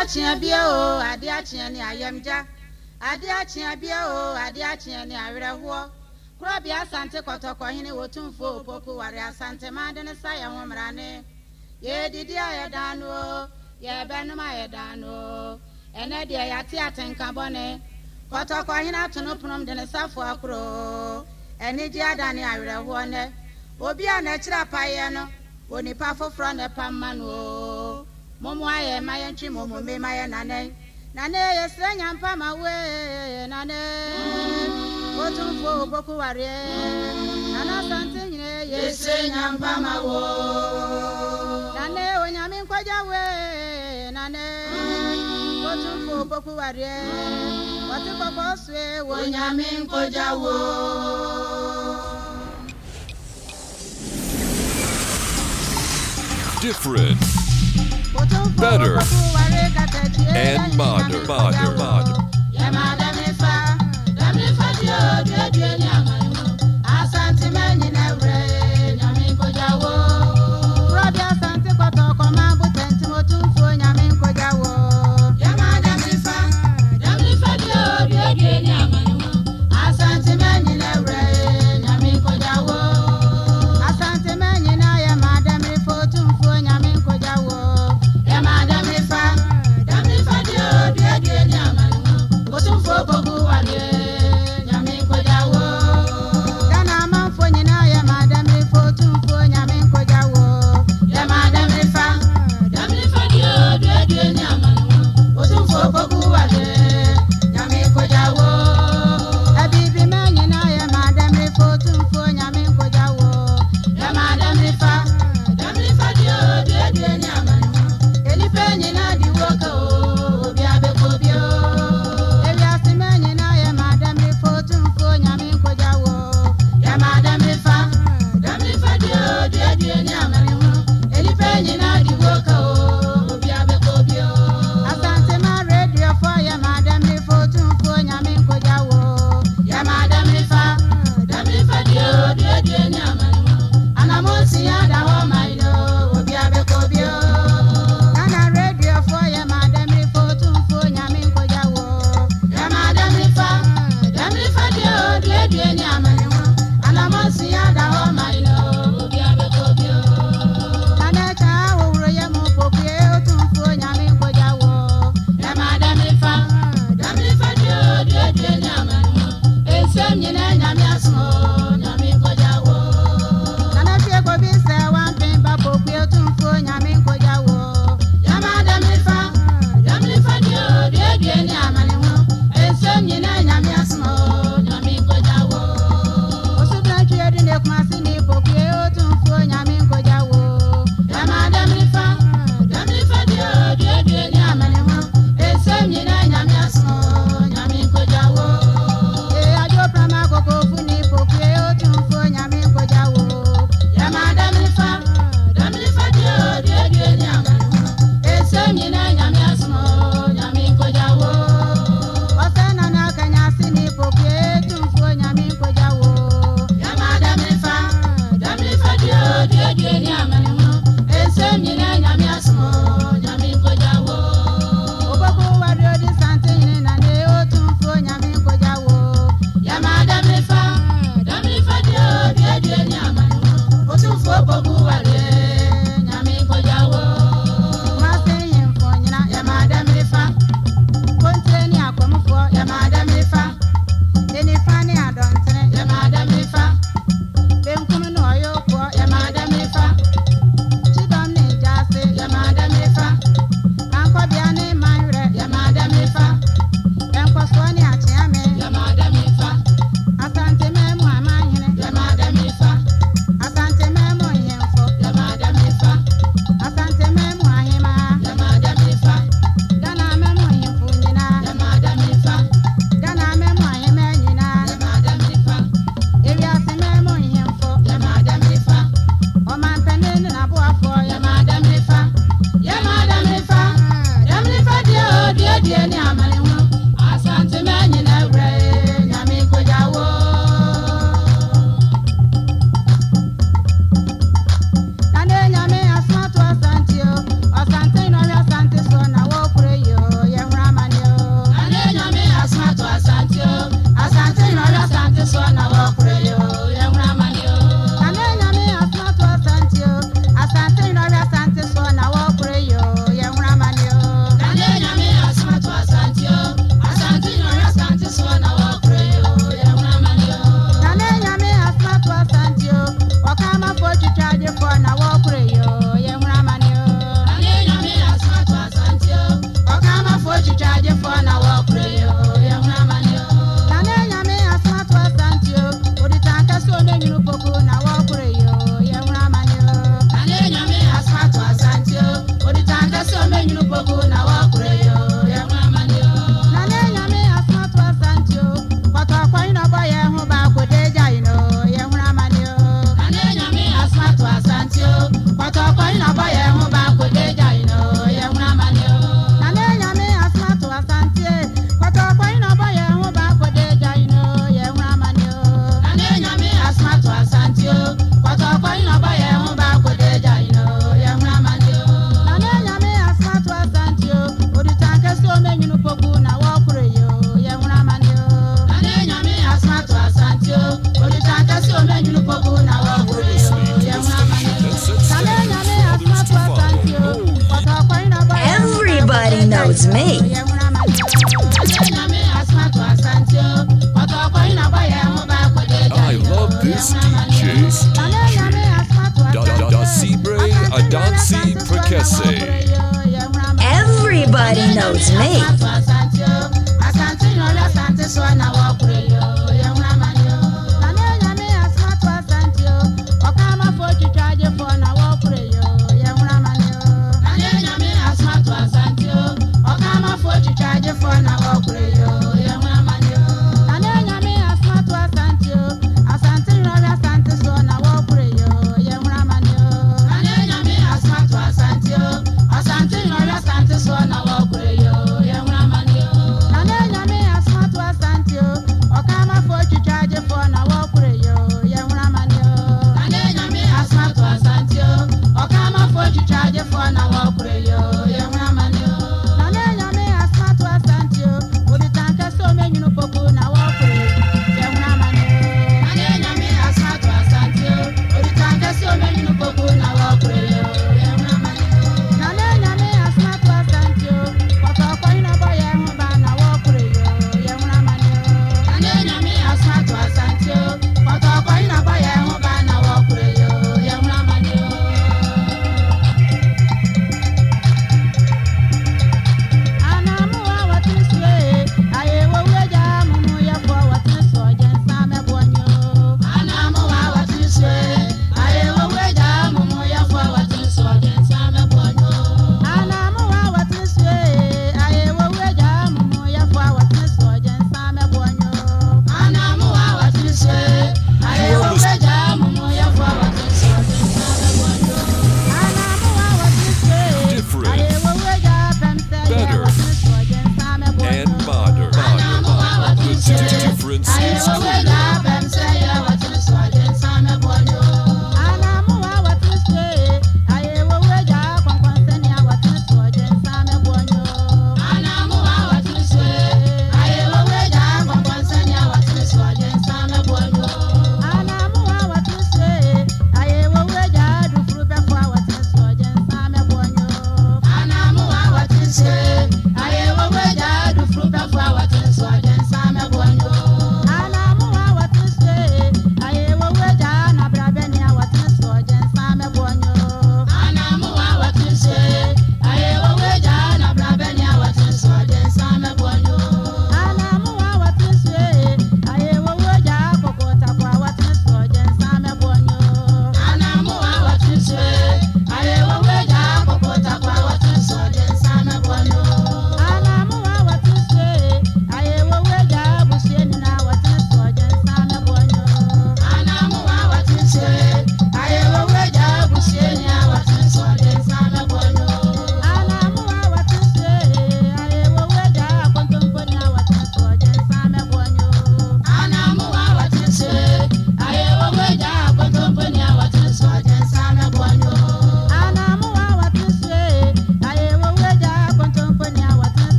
ade akyea bia o ade akyea ne ayamgya ade akyea bia o ade akyea ne awerɛhoɔ korɔbea asante kɔtɔkɔhene wɔ tumfuo opoku ware asante made ne sa ho mmarane yɛdidi a yɛdan no o. Yɛbɛnom a yɛdan no o ɛnɛ deɛ yɛate atenka bɔne kɔtɔkɔhene ato no ponom de ne safo akoro anigye ada ne awerɛhoɔ nɛ obi a n'akyiri no onipa foforɔ na ɛpam no o. yɛsrɛ nyampa nana nyampa nkwagya wo Different Better and modern. Modern. O. Everybody knows me.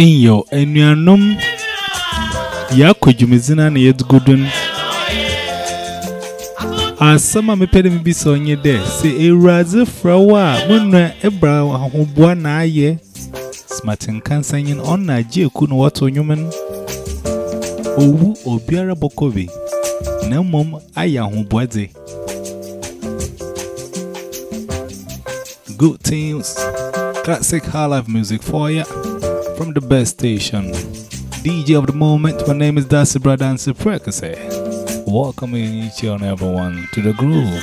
Inyo enuanom ya kwadwumadzina na yɛdugudun asɛm a mepɛ dɛ mebisa onye dɛ sɛ ewuradze frɛ wo a munua ebra ahoboa na ayɛ smartin kansanyin ɔna agye eku no wɔto nnwom no owu obiara bɔkɔ bi na mmom ayɛ ahoboadze good things classic high life music for ya from the best station. DJ of the moment my name is Darcy Brother and Prekase welcoming each and everyone to the groove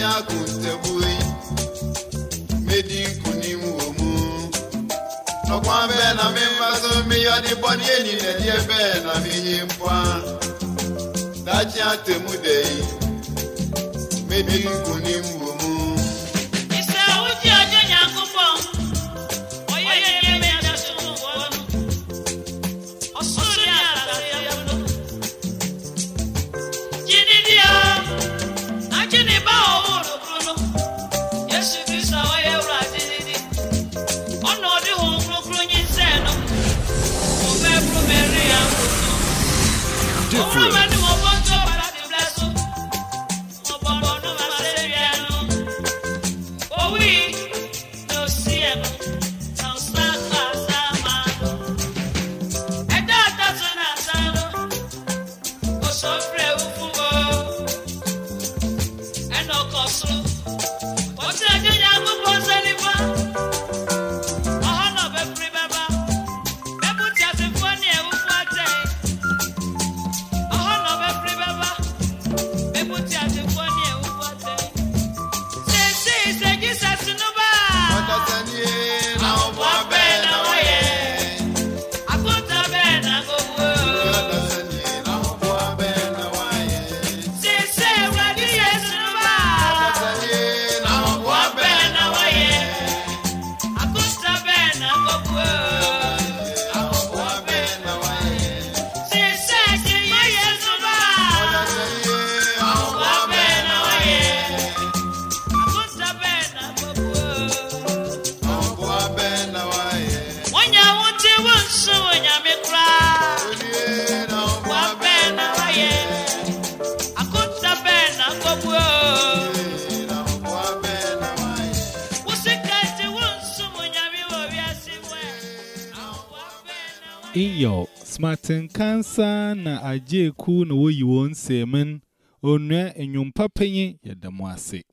yakun stebui medi kuni muomu nɔkwa bɛ na mi nfa so di bɔni eni na diɛ bɛ na mi yi nfa datsi atemu de yi medi. Martin Kansa na Ajeku na woyi won semen, onwe enyumpapenye ya damwase.